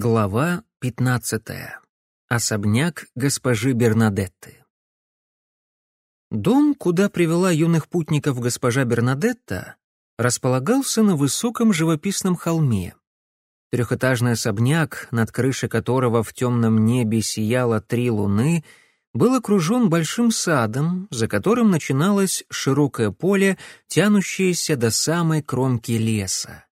Глава 15. Особняк госпожи Бернадетты. Дом, куда привела юных путников госпожа Бернадетта, располагался на высоком живописном холме. Трехэтажный особняк, над крышей которого в темном небе сияло три луны, был окружен большим садом, за которым начиналось широкое поле, тянущееся до самой кромки леса.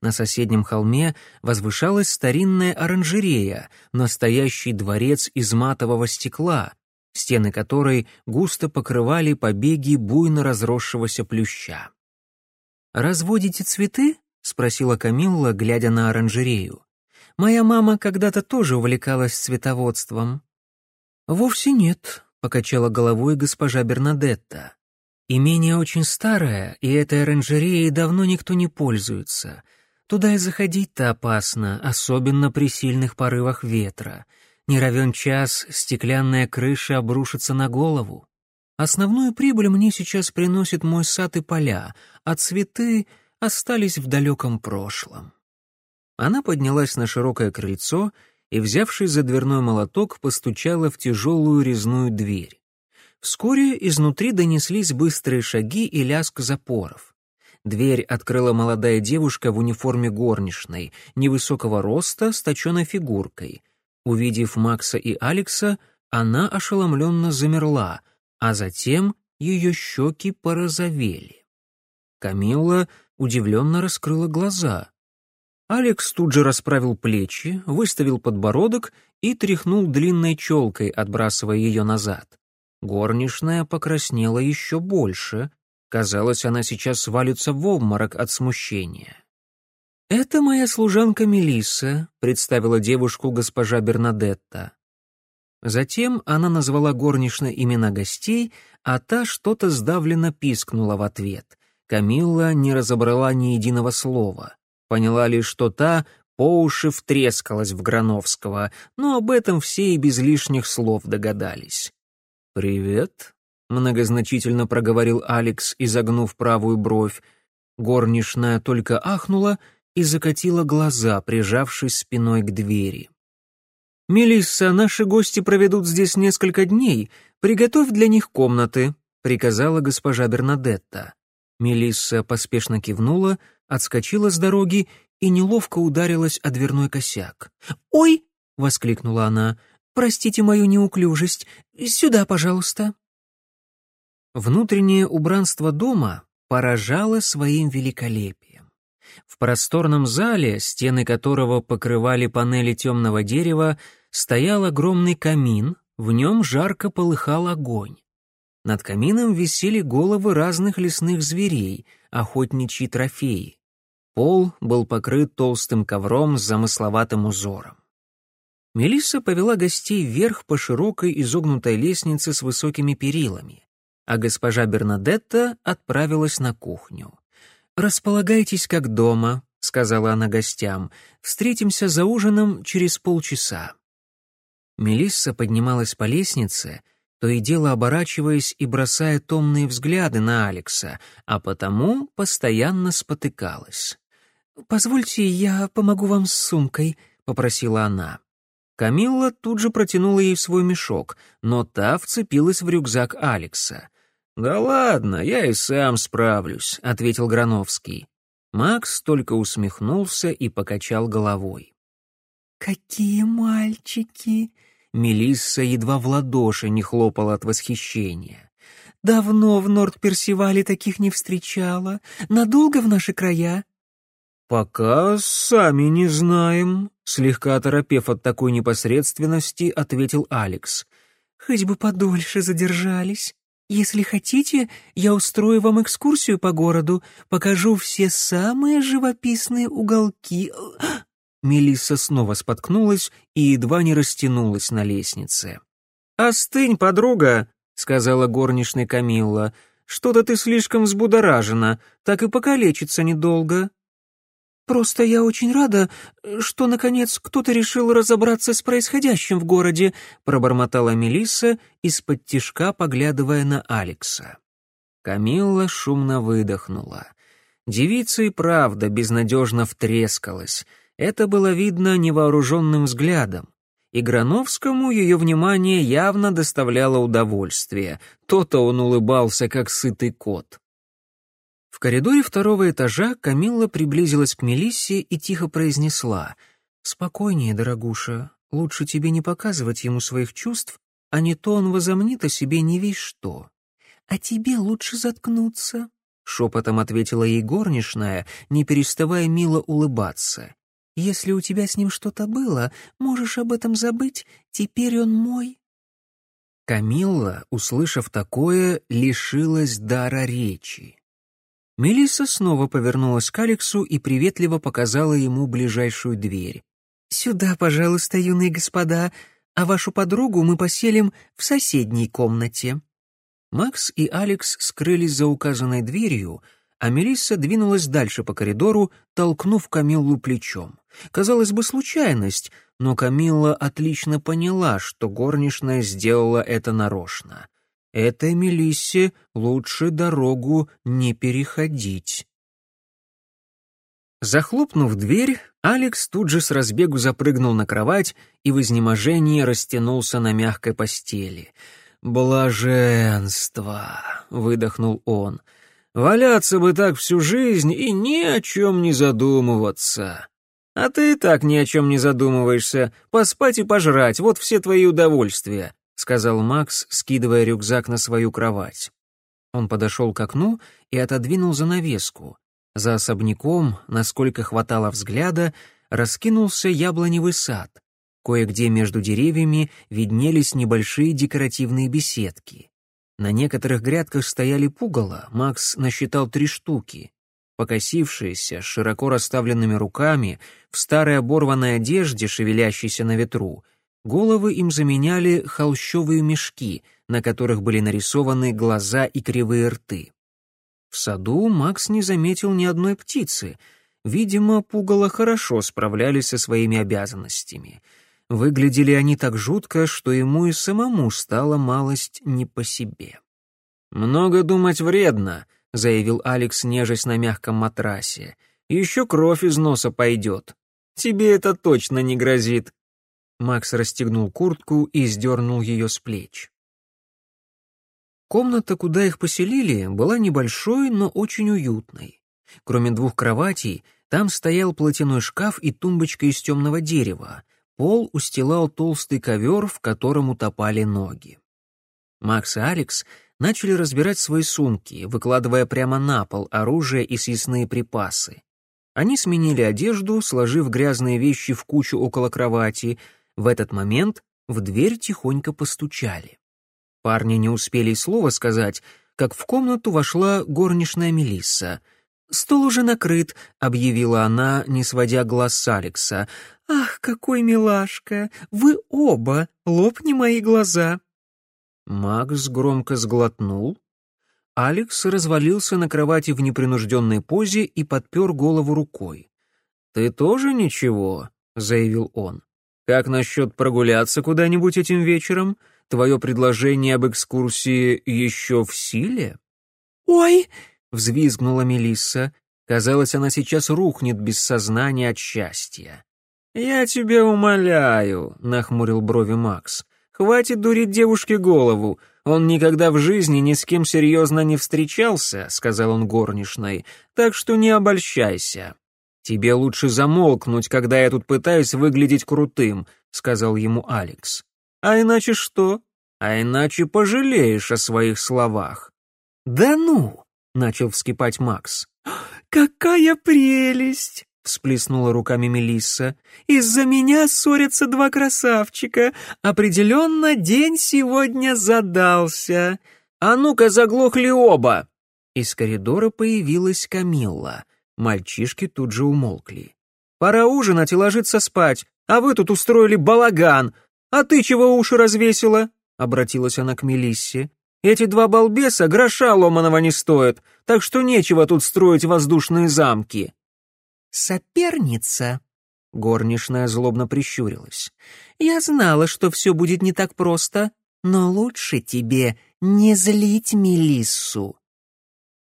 На соседнем холме возвышалась старинная оранжерея, настоящий дворец из матового стекла, стены которой густо покрывали побеги буйно разросшегося плюща. «Разводите цветы?» — спросила Камилла, глядя на оранжерею. «Моя мама когда-то тоже увлекалась цветоводством». «Вовсе нет», — покачала головой госпожа Бернадетта. «Имение очень старое, и этой оранжереей давно никто не пользуется. Туда и заходить-то опасно, особенно при сильных порывах ветра. Не равен час, стеклянная крыша обрушится на голову. Основную прибыль мне сейчас приносит мой сад и поля, а цветы остались в далеком прошлом. Она поднялась на широкое крыльцо и, взявшись за дверной молоток, постучала в тяжелую резную дверь. Вскоре изнутри донеслись быстрые шаги и лязг запоров. Дверь открыла молодая девушка в униформе горничной, невысокого роста, с точенной фигуркой. Увидев Макса и Алекса, она ошеломленно замерла, а затем ее щеки порозовели. Камилла удивленно раскрыла глаза. Алекс тут же расправил плечи, выставил подбородок и тряхнул длинной челкой, отбрасывая ее назад. Горничная покраснела еще больше, Казалось, она сейчас свалится в обморок от смущения. «Это моя служанка Мелисса», — представила девушку госпожа Бернадетта. Затем она назвала горничной имена гостей, а та что-то сдавленно пискнула в ответ. Камилла не разобрала ни единого слова. Поняла лишь, что та по уши втрескалась в Грановского, но об этом все и без лишних слов догадались. «Привет», многозначительно проговорил Алекс, изогнув правую бровь. Горничная только ахнула и закатила глаза, прижавшись спиной к двери. «Мелисса, наши гости проведут здесь несколько дней. Приготовь для них комнаты», — приказала госпожа Бернадетта. Мелисса поспешно кивнула, отскочила с дороги и неловко ударилась о дверной косяк. «Ой!» — воскликнула она. «Простите мою неуклюжесть. Сюда, пожалуйста». Внутреннее убранство дома поражало своим великолепием. В просторном зале, стены которого покрывали панели темного дерева, стоял огромный камин, в нем жарко полыхал огонь. Над камином висели головы разных лесных зверей, охотничьи трофеи. Пол был покрыт толстым ковром с замысловатым узором. Мелисса повела гостей вверх по широкой изогнутой лестнице с высокими перилами а госпожа Бернадетта отправилась на кухню. «Располагайтесь как дома», — сказала она гостям. «Встретимся за ужином через полчаса». Мелисса поднималась по лестнице, то и дело оборачиваясь и бросая томные взгляды на Алекса, а потому постоянно спотыкалась. «Позвольте, я помогу вам с сумкой», — попросила она. Камилла тут же протянула ей свой мешок, но та вцепилась в рюкзак Алекса. «Да ладно, я и сам справлюсь», — ответил Грановский. Макс только усмехнулся и покачал головой. «Какие мальчики!» Мелисса едва в ладоши не хлопала от восхищения. «Давно в Норд-Персивале таких не встречала. Надолго в наши края?» «Пока сами не знаем», — слегка оторопев от такой непосредственности, ответил Алекс. «Хоть бы подольше задержались. «Если хотите, я устрою вам экскурсию по городу, покажу все самые живописные уголки». Мелисса снова споткнулась и едва не растянулась на лестнице. «Остынь, подруга», — сказала горничная Камилла. «Что-то ты слишком взбудоражена, так и покалечиться недолго». «Просто я очень рада, что, наконец, кто-то решил разобраться с происходящим в городе», пробормотала Мелисса, из-под тишка поглядывая на Алекса. Камилла шумно выдохнула. Девица и правда безнадежно втрескалась. Это было видно невооруженным взглядом. И Грановскому ее внимание явно доставляло удовольствие. То-то он улыбался, как сытый кот. В коридоре второго этажа Камилла приблизилась к Мелиссе и тихо произнесла «Спокойнее, дорогуша, лучше тебе не показывать ему своих чувств, а не то он возомнит о себе не весь что». «А тебе лучше заткнуться», — шепотом ответила ей горничная, не переставая мило улыбаться. «Если у тебя с ним что-то было, можешь об этом забыть, теперь он мой». Камилла, услышав такое, лишилась дара речи. Мелисса снова повернулась к Алексу и приветливо показала ему ближайшую дверь. «Сюда, пожалуйста, юные господа, а вашу подругу мы поселим в соседней комнате». Макс и Алекс скрылись за указанной дверью, а Мелисса двинулась дальше по коридору, толкнув Камиллу плечом. Казалось бы, случайность, но Камилла отлично поняла, что горничная сделала это нарочно. Этой Мелиссе лучше дорогу не переходить. Захлопнув дверь, Алекс тут же с разбегу запрыгнул на кровать и в изнеможении растянулся на мягкой постели. «Блаженство!» — выдохнул он. «Валяться бы так всю жизнь и ни о чем не задумываться!» «А ты так ни о чем не задумываешься. Поспать и пожрать — вот все твои удовольствия сказал Макс, скидывая рюкзак на свою кровать. Он подошел к окну и отодвинул занавеску. За особняком, насколько хватало взгляда, раскинулся яблоневый сад. Кое-где между деревьями виднелись небольшие декоративные беседки. На некоторых грядках стояли пугало, Макс насчитал три штуки. Покосившиеся, широко расставленными руками, в старой оборванной одежде, шевелящейся на ветру — Головы им заменяли холщовые мешки, на которых были нарисованы глаза и кривые рты. В саду Макс не заметил ни одной птицы. Видимо, пугало хорошо справлялись со своими обязанностями. Выглядели они так жутко, что ему и самому стало малость не по себе. «Много думать вредно», — заявил Алекс, нежесть на мягком матрасе. «Еще кровь из носа пойдет. Тебе это точно не грозит», Макс расстегнул куртку и сдернул ее с плеч. Комната, куда их поселили, была небольшой, но очень уютной. Кроме двух кроватей, там стоял платяной шкаф и тумбочка из темного дерева. Пол устилал толстый ковер, в котором утопали ноги. Макс и Алекс начали разбирать свои сумки, выкладывая прямо на пол оружие и съестные припасы. Они сменили одежду, сложив грязные вещи в кучу около кровати — в этот момент в дверь тихонько постучали. Парни не успели и слова сказать, как в комнату вошла горничная Мелисса. «Стол уже накрыт», — объявила она, не сводя глаз с Алекса. «Ах, какой милашка! Вы оба! Лопни мои глаза!» Макс громко сглотнул. Алекс развалился на кровати в непринужденной позе и подпер голову рукой. «Ты тоже ничего?» — заявил он. Как насчет прогуляться куда-нибудь этим вечером? Твое предложение об экскурсии еще в силе?» «Ой!» — взвизгнула Мелисса. Казалось, она сейчас рухнет без сознания от счастья. «Я тебя умоляю», — нахмурил брови Макс. «Хватит дурить девушке голову. Он никогда в жизни ни с кем серьезно не встречался», — сказал он горничной, «так что не обольщайся. «Тебе лучше замолкнуть, когда я тут пытаюсь выглядеть крутым», — сказал ему Алекс. «А иначе что? А иначе пожалеешь о своих словах». «Да ну!» — начал вскипать Макс. «Какая прелесть!» — всплеснула руками Мелисса. «Из-за меня ссорятся два красавчика. Определенно день сегодня задался. А ну-ка заглохли оба!» Из коридора появилась Камилла — Мальчишки тут же умолкли. «Пора ужинать и ложиться спать, а вы тут устроили балаган. А ты чего уши развесила?» — обратилась она к Мелиссе. «Эти два балбеса гроша ломаного не стоят, так что нечего тут строить воздушные замки». «Соперница?» — горничная злобно прищурилась. «Я знала, что все будет не так просто, но лучше тебе не злить Мелиссу».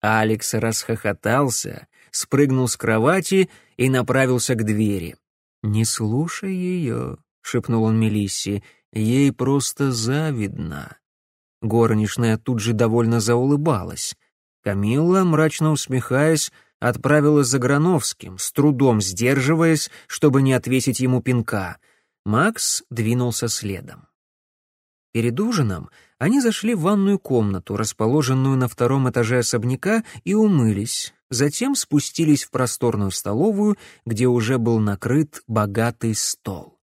Алекс расхохотался, спрыгнул с кровати и направился к двери. «Не слушай ее», — шепнул он Мелиссе, — «ей просто завидно». Горничная тут же довольно заулыбалась. Камилла, мрачно усмехаясь, отправилась за Грановским, с трудом сдерживаясь, чтобы не отвесить ему пинка. Макс двинулся следом. Перед ужином они зашли в ванную комнату, расположенную на втором этаже особняка, и умылись. Затем спустились в просторную столовую, где уже был накрыт богатый стол.